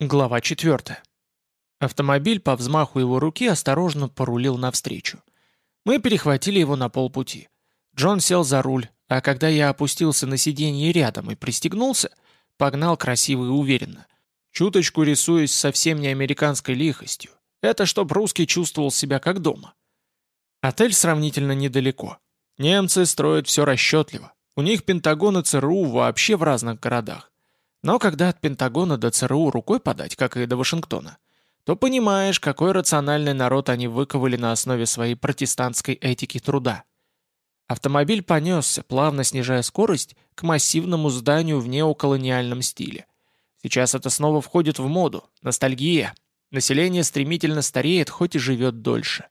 Глава 4. Автомобиль по взмаху его руки осторожно порулил навстречу. Мы перехватили его на полпути. Джон сел за руль, а когда я опустился на сиденье рядом и пристегнулся, погнал красиво и уверенно. Чуточку рисуясь совсем не американской лихостью. Это чтоб русский чувствовал себя как дома. Отель сравнительно недалеко. Немцы строят все расчетливо. У них Пентагон и ЦРУ вообще в разных городах. Но когда от Пентагона до ЦРУ рукой подать, как и до Вашингтона, то понимаешь, какой рациональный народ они выковали на основе своей протестантской этики труда. Автомобиль понесся, плавно снижая скорость, к массивному зданию в неоколониальном стиле. Сейчас это снова входит в моду, ностальгия. Население стремительно стареет, хоть и живет дольше.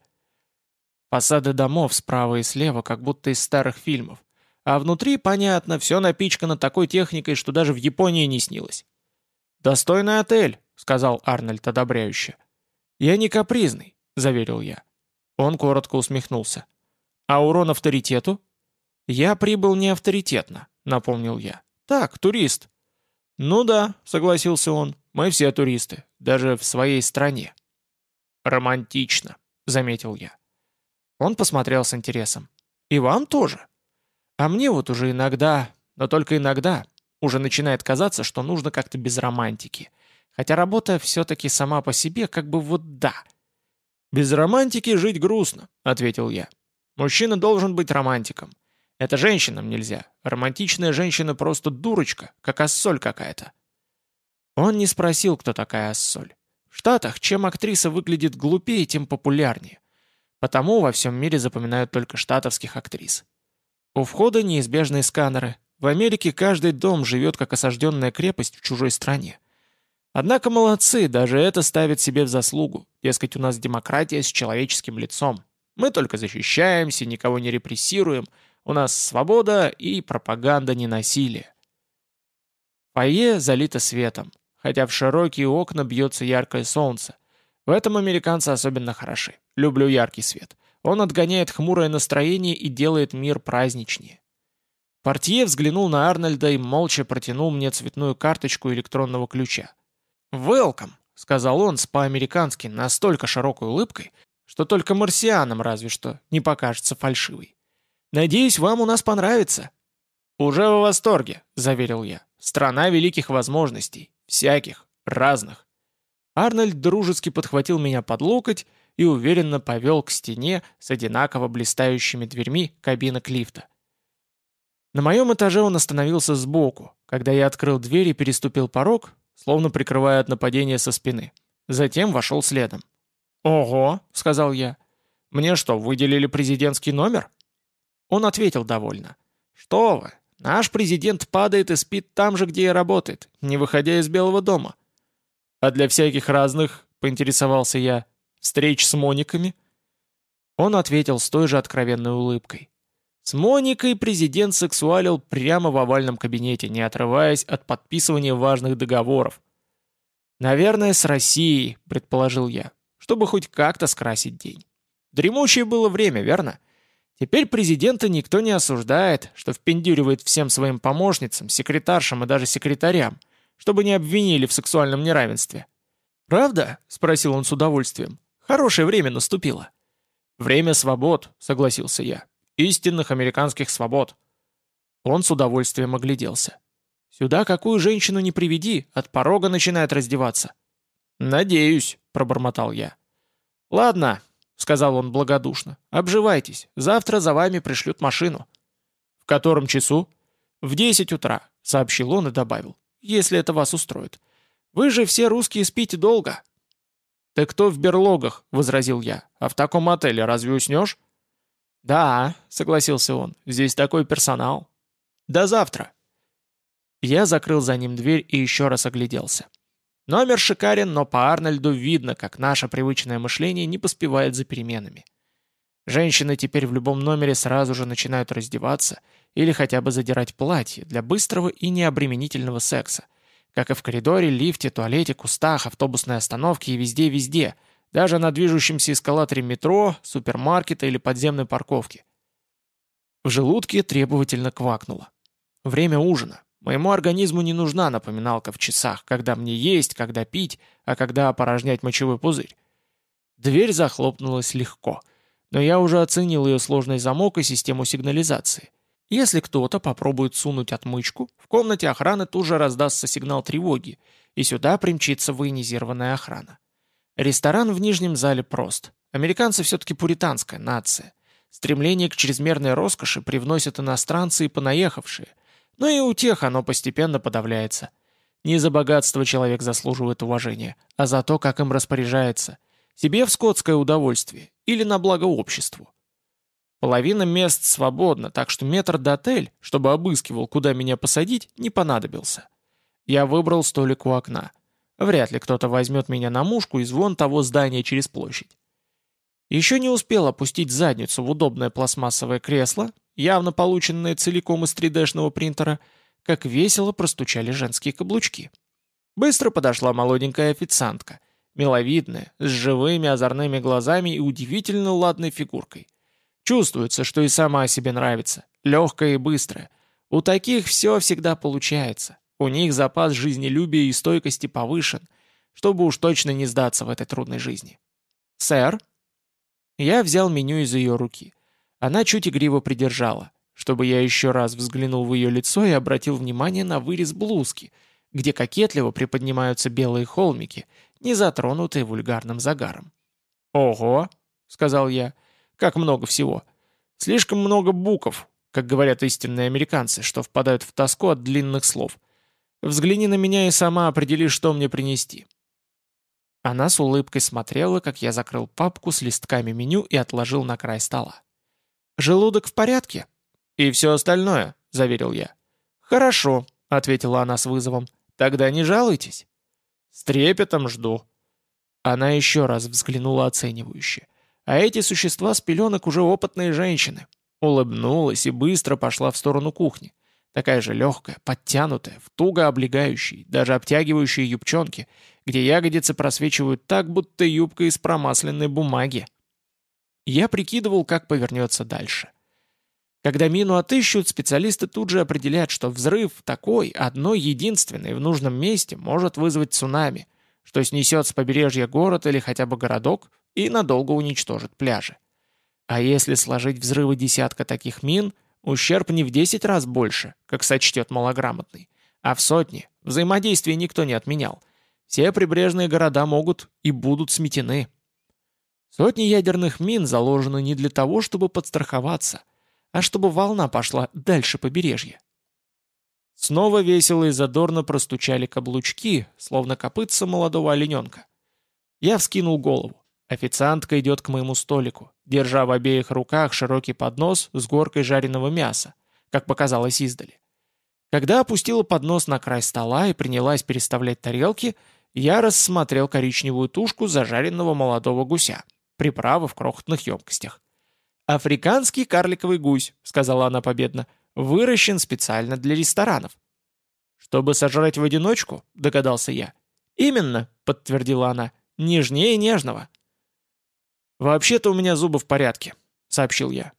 Фасады домов справа и слева, как будто из старых фильмов. А внутри, понятно, все напичкано такой техникой, что даже в Японии не снилось. «Достойный отель», — сказал Арнольд одобряюще. «Я не капризный», — заверил я. Он коротко усмехнулся. «А урон авторитету?» «Я прибыл не авторитетно», — напомнил я. «Так, турист». «Ну да», — согласился он, — «мы все туристы, даже в своей стране». «Романтично», — заметил я. Он посмотрел с интересом. «И вам тоже?» А мне вот уже иногда, но только иногда, уже начинает казаться, что нужно как-то без романтики. Хотя работа все-таки сама по себе как бы вот да. «Без романтики жить грустно», — ответил я. «Мужчина должен быть романтиком. Это женщинам нельзя. Романтичная женщина просто дурочка, как ассоль какая-то». Он не спросил, кто такая ассоль. В Штатах, чем актриса выглядит глупее, тем популярнее. Потому во всем мире запоминают только штатовских актрис. У входа неизбежные сканеры. В Америке каждый дом живет как осажденная крепость в чужой стране. Однако молодцы, даже это ставят себе в заслугу. Дескать, у нас демократия с человеческим лицом. Мы только защищаемся, никого не репрессируем. У нас свобода и пропаганда ненасилия. Фойе залито светом, хотя в широкие окна бьется яркое солнце. В этом американцы особенно хороши. Люблю яркий свет. Он отгоняет хмурое настроение и делает мир праздничнее. Портье взглянул на Арнольда и молча протянул мне цветную карточку электронного ключа. «Welcome», — сказал он с по-американски настолько широкой улыбкой, что только марсианам разве что не покажется фальшивой. «Надеюсь, вам у нас понравится». «Уже в восторге», — заверил я. «Страна великих возможностей. Всяких. Разных». Арнольд дружески подхватил меня под локоть и уверенно повел к стене с одинаково блистающими дверьми кабинок лифта. На моем этаже он остановился сбоку, когда я открыл дверь и переступил порог, словно прикрывая от нападения со спины. Затем вошел следом. «Ого!» — сказал я. «Мне что, выделили президентский номер?» Он ответил довольно. «Что вы, наш президент падает и спит там же, где и работает, не выходя из Белого дома». «А для всяких разных», — поинтересовался я, Встреч с Мониками?» Он ответил с той же откровенной улыбкой. С Моникой президент сексуалил прямо в овальном кабинете, не отрываясь от подписывания важных договоров. «Наверное, с Россией», — предположил я, чтобы хоть как-то скрасить день. Дремучее было время, верно? Теперь президента никто не осуждает, что впендюривает всем своим помощницам, секретаршам и даже секретарям, чтобы не обвинили в сексуальном неравенстве. «Правда?» — спросил он с удовольствием. Хорошее время наступило». «Время свобод», — согласился я. «Истинных американских свобод». Он с удовольствием огляделся. «Сюда какую женщину не приведи, от порога начинает раздеваться». «Надеюсь», — пробормотал я. «Ладно», — сказал он благодушно, — «обживайтесь, завтра за вами пришлют машину». «В котором часу?» «В десять утра», — сообщил он и добавил, — «если это вас устроит. Вы же все русские спите долго». «Ты кто в берлогах?» — возразил я. «А в таком отеле разве уснешь?» «Да», — согласился он, — «здесь такой персонал». «До завтра». Я закрыл за ним дверь и еще раз огляделся. Номер шикарен, но по Арнольду видно, как наше привычное мышление не поспевает за переменами. Женщины теперь в любом номере сразу же начинают раздеваться или хотя бы задирать платье для быстрого и необременительного секса, как и в коридоре, лифте, туалете, кустах, автобусной остановке и везде-везде, даже на движущемся эскалаторе метро, супермаркета или подземной парковки. В желудке требовательно квакнуло. Время ужина. Моему организму не нужна напоминалка в часах, когда мне есть, когда пить, а когда опорожнять мочевой пузырь. Дверь захлопнулась легко, но я уже оценил ее сложный замок и систему сигнализации. Если кто-то попробует сунуть отмычку, в комнате охраны тут же раздастся сигнал тревоги, и сюда примчится военизированная охрана. Ресторан в нижнем зале прост. Американцы все-таки пуританская нация. Стремление к чрезмерной роскоши привносят иностранцы и понаехавшие, но и у тех оно постепенно подавляется. Не за богатство человек заслуживает уважения, а за то, как им распоряжается. Себе в скотское удовольствие или на благо обществу. Половина мест свободна, так что метр до отель, чтобы обыскивал, куда меня посадить, не понадобился. Я выбрал столик у окна. Вряд ли кто-то возьмет меня на мушку из вон того здания через площадь. Еще не успел опустить задницу в удобное пластмассовое кресло, явно полученное целиком из 3D-шного принтера, как весело простучали женские каблучки. Быстро подошла молоденькая официантка, миловидная, с живыми озорными глазами и удивительно ладной фигуркой. Чувствуется, что и сама себе нравится, легкая и быстрая. У таких все всегда получается. У них запас жизнелюбия и стойкости повышен, чтобы уж точно не сдаться в этой трудной жизни. «Сэр?» Я взял меню из ее руки. Она чуть игриво придержала, чтобы я еще раз взглянул в ее лицо и обратил внимание на вырез блузки, где кокетливо приподнимаются белые холмики, не затронутые вульгарным загаром. «Ого!» — сказал я — как много всего. Слишком много букв, как говорят истинные американцы, что впадают в тоску от длинных слов. Взгляни на меня и сама определи, что мне принести. Она с улыбкой смотрела, как я закрыл папку с листками меню и отложил на край стола. «Желудок в порядке?» «И все остальное», — заверил я. «Хорошо», — ответила она с вызовом. «Тогда не жалуйтесь». «С трепетом жду». Она еще раз взглянула оценивающе. А эти существа с пеленок уже опытные женщины. Улыбнулась и быстро пошла в сторону кухни. Такая же легкая, подтянутая, в туго облегающей, даже обтягивающей юбчонки, где ягодицы просвечивают так, будто юбка из промасленной бумаги. Я прикидывал, как повернется дальше. Когда мину отыщут, специалисты тут же определят, что взрыв такой, одной единственный в нужном месте, может вызвать цунами, что снесет с побережья город или хотя бы городок, и надолго уничтожит пляжи. А если сложить взрывы десятка таких мин, ущерб не в 10 раз больше, как сочтет малограмотный, а в сотни. Взаимодействие никто не отменял. Все прибрежные города могут и будут сметены. Сотни ядерных мин заложены не для того, чтобы подстраховаться, а чтобы волна пошла дальше побережья. Снова весело и задорно простучали каблучки, словно копытца молодого олененка. Я вскинул голову. Официантка идет к моему столику, держа в обеих руках широкий поднос с горкой жареного мяса, как показалось издали. Когда опустила поднос на край стола и принялась переставлять тарелки, я рассмотрел коричневую тушку зажаренного молодого гуся, приправы в крохотных емкостях. «Африканский карликовый гусь», — сказала она победно, — «выращен специально для ресторанов». «Чтобы сожрать в одиночку?» — догадался я. «Именно», — подтвердила она, — «нежнее нежного». «Вообще-то у меня зубы в порядке», — сообщил я.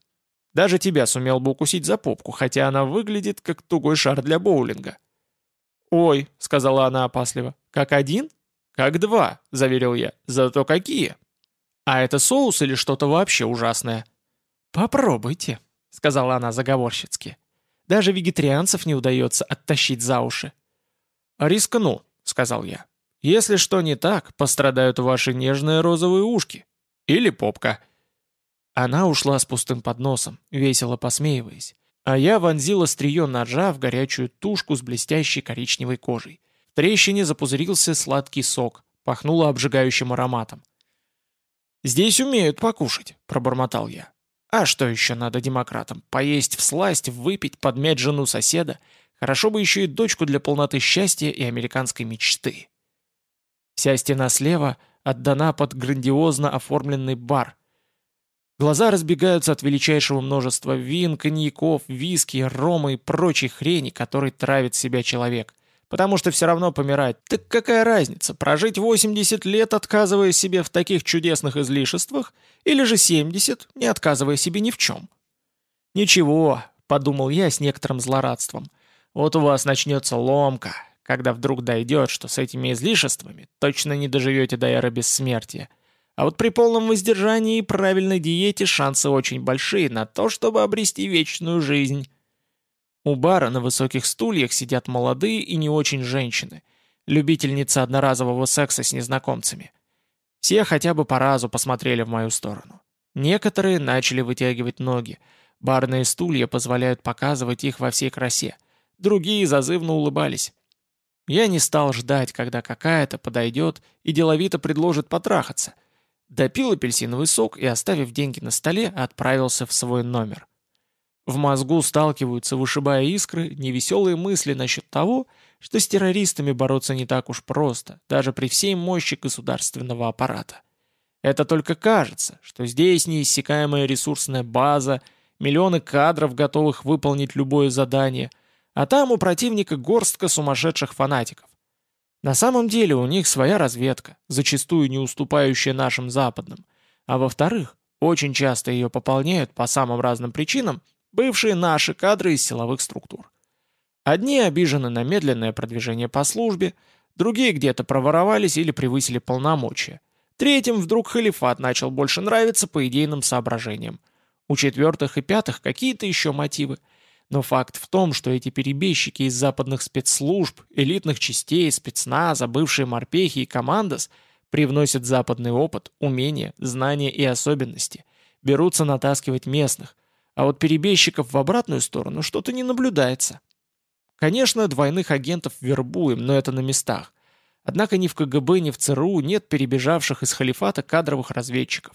«Даже тебя сумел бы укусить за попку, хотя она выглядит как тугой шар для боулинга». «Ой», — сказала она опасливо, — «как один?» «Как два», — заверил я, — «зато какие?» «А это соус или что-то вообще ужасное?» «Попробуйте», — сказала она заговорщицки. «Даже вегетарианцев не удается оттащить за уши». «Рискну», — сказал я. «Если что не так, пострадают ваши нежные розовые ушки». Или попка». Она ушла с пустым подносом, весело посмеиваясь, а я вонзил острие ножа в горячую тушку с блестящей коричневой кожей. В трещине запузырился сладкий сок, пахнуло обжигающим ароматом. «Здесь умеют покушать», — пробормотал я. «А что еще надо демократам? Поесть в сласть, выпить, подмять жену соседа? Хорошо бы еще и дочку для полноты счастья и американской мечты». Вся стена слева отдана под грандиозно оформленный бар. Глаза разбегаются от величайшего множества вин, коньяков, виски, рома и прочей хрени, которой травит себя человек. Потому что все равно помирать. Так какая разница, прожить 80 лет, отказывая себе в таких чудесных излишествах, или же 70, не отказывая себе ни в чем? «Ничего», — подумал я с некоторым злорадством, Вот у вас начнется ломка, когда вдруг дойдет, что с этими излишествами точно не доживете до эры бессмертия. А вот при полном воздержании и правильной диете шансы очень большие на то, чтобы обрести вечную жизнь. У бара на высоких стульях сидят молодые и не очень женщины, любительницы одноразового секса с незнакомцами. Все хотя бы по разу посмотрели в мою сторону. Некоторые начали вытягивать ноги. Барные стулья позволяют показывать их во всей красе. Другие зазывно улыбались. Я не стал ждать, когда какая-то подойдет и деловито предложит потрахаться. Допил апельсиновый сок и, оставив деньги на столе, отправился в свой номер. В мозгу сталкиваются, вышибая искры, невеселые мысли насчет того, что с террористами бороться не так уж просто, даже при всей мощи государственного аппарата. Это только кажется, что здесь неиссякаемая ресурсная база, миллионы кадров, готовых выполнить любое задание, а там у противника горстка сумасшедших фанатиков. На самом деле у них своя разведка, зачастую не уступающая нашим западным, а во-вторых, очень часто ее пополняют по самым разным причинам бывшие наши кадры из силовых структур. Одни обижены на медленное продвижение по службе, другие где-то проворовались или превысили полномочия. Третьим вдруг халифат начал больше нравиться по идейным соображениям. У четвертых и пятых какие-то еще мотивы. Но факт в том, что эти перебежчики из западных спецслужб, элитных частей, спецназа, бывшие морпехи и командос привносят западный опыт, умения, знания и особенности, берутся натаскивать местных, а вот перебежчиков в обратную сторону что-то не наблюдается. Конечно, двойных агентов вербуем, но это на местах. Однако ни в КГБ, ни в ЦРУ нет перебежавших из халифата кадровых разведчиков.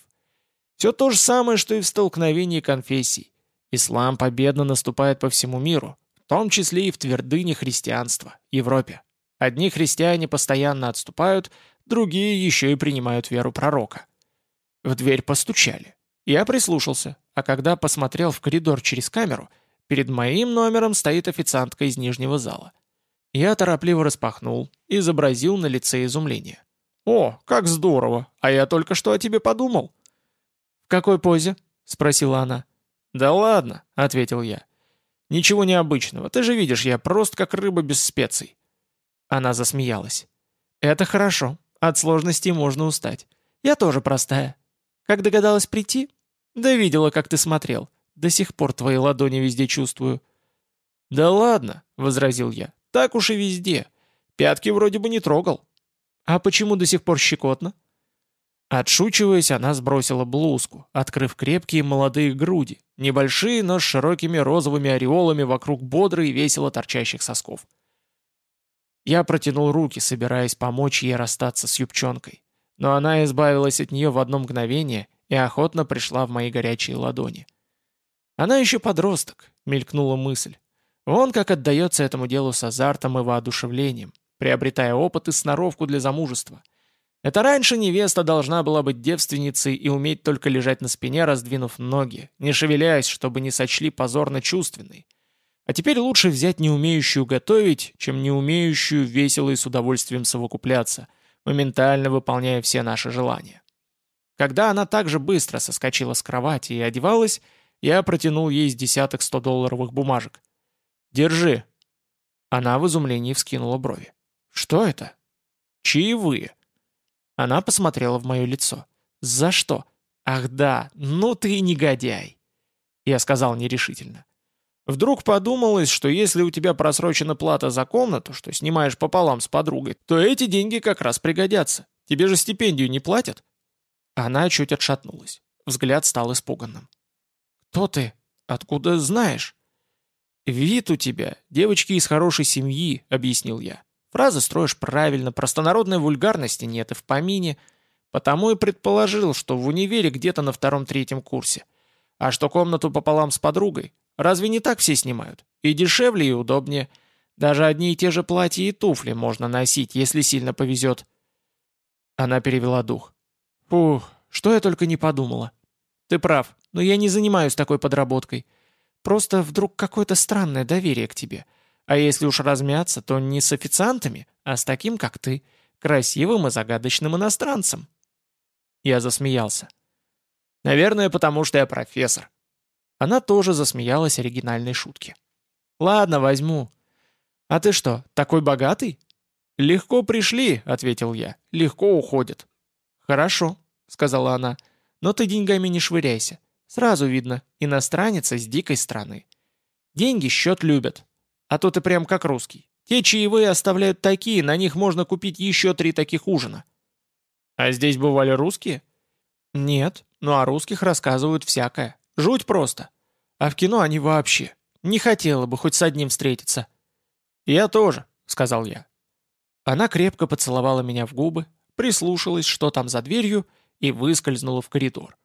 Все то же самое, что и в столкновении конфессий. Ислам победно наступает по всему миру, в том числе и в твердыне христианства, Европе. Одни христиане постоянно отступают, другие еще и принимают веру пророка. В дверь постучали. Я прислушался, а когда посмотрел в коридор через камеру, перед моим номером стоит официантка из нижнего зала. Я торопливо распахнул, изобразил на лице изумление. «О, как здорово! А я только что о тебе подумал!» «В какой позе?» — спросила она. «Да ладно», — ответил я. «Ничего необычного. Ты же видишь, я просто как рыба без специй». Она засмеялась. «Это хорошо. От сложностей можно устать. Я тоже простая. Как догадалась прийти? Да видела, как ты смотрел. До сих пор твои ладони везде чувствую». «Да ладно», — возразил я, — «так уж и везде. Пятки вроде бы не трогал». «А почему до сих пор щекотно?» Отшучиваясь, она сбросила блузку, открыв крепкие молодые груди, небольшие, но с широкими розовыми ореолами вокруг бодрой и весело торчащих сосков. Я протянул руки, собираясь помочь ей расстаться с юбчонкой но она избавилась от нее в одно мгновение и охотно пришла в мои горячие ладони. «Она еще подросток», — мелькнула мысль. «Вон как отдается этому делу с азартом и воодушевлением, приобретая опыт и сноровку для замужества. Это раньше невеста должна была быть девственницей и уметь только лежать на спине, раздвинув ноги, не шевеляясь, чтобы не сочли позорно чувственной. А теперь лучше взять не умеющую готовить, чем не умеющую весело и с удовольствием совокупляться — моментально выполняя все наши желания. Когда она так же быстро соскочила с кровати и одевалась, я протянул ей с десяток 100-долларовых бумажек. «Держи». Она в изумлении вскинула брови. «Что это?» «Чаевые». Она посмотрела в мое лицо. «За что?» «Ах да, ну ты негодяй!» Я сказал нерешительно. Вдруг подумалось, что если у тебя просрочена плата за комнату, что снимаешь пополам с подругой, то эти деньги как раз пригодятся. Тебе же стипендию не платят?» Она чуть отшатнулась. Взгляд стал испуганным. «Кто ты? Откуда знаешь?» «Вид у тебя, девочки из хорошей семьи», — объяснил я. «Фразы строишь правильно, простонародной вульгарности нет и в помине. Потому и предположил, что в универе где-то на втором-третьем курсе. А что комнату пополам с подругой, Разве не так все снимают? И дешевле, и удобнее. Даже одни и те же платья и туфли можно носить, если сильно повезет. Она перевела дух. Фух, что я только не подумала. Ты прав, но я не занимаюсь такой подработкой. Просто вдруг какое-то странное доверие к тебе. А если уж размяться, то не с официантами, а с таким, как ты, красивым и загадочным иностранцем. Я засмеялся. Наверное, потому что я профессор. Она тоже засмеялась оригинальной шутке. «Ладно, возьму. «А ты что, такой богатый?» «Легко пришли», — ответил я. «Легко уходят». «Хорошо», — сказала она. «Но ты деньгами не швыряйся. Сразу видно, иностранец из дикой страны. Деньги счет любят. А то ты прям как русский. Те чаевые оставляют такие, на них можно купить еще три таких ужина». «А здесь бывали русские?» «Нет, ну о русских рассказывают всякое. Жуть просто. А в кино они вообще. Не хотела бы хоть с одним встретиться». «Я тоже», — сказал я. Она крепко поцеловала меня в губы, прислушалась, что там за дверью, и выскользнула в коридор.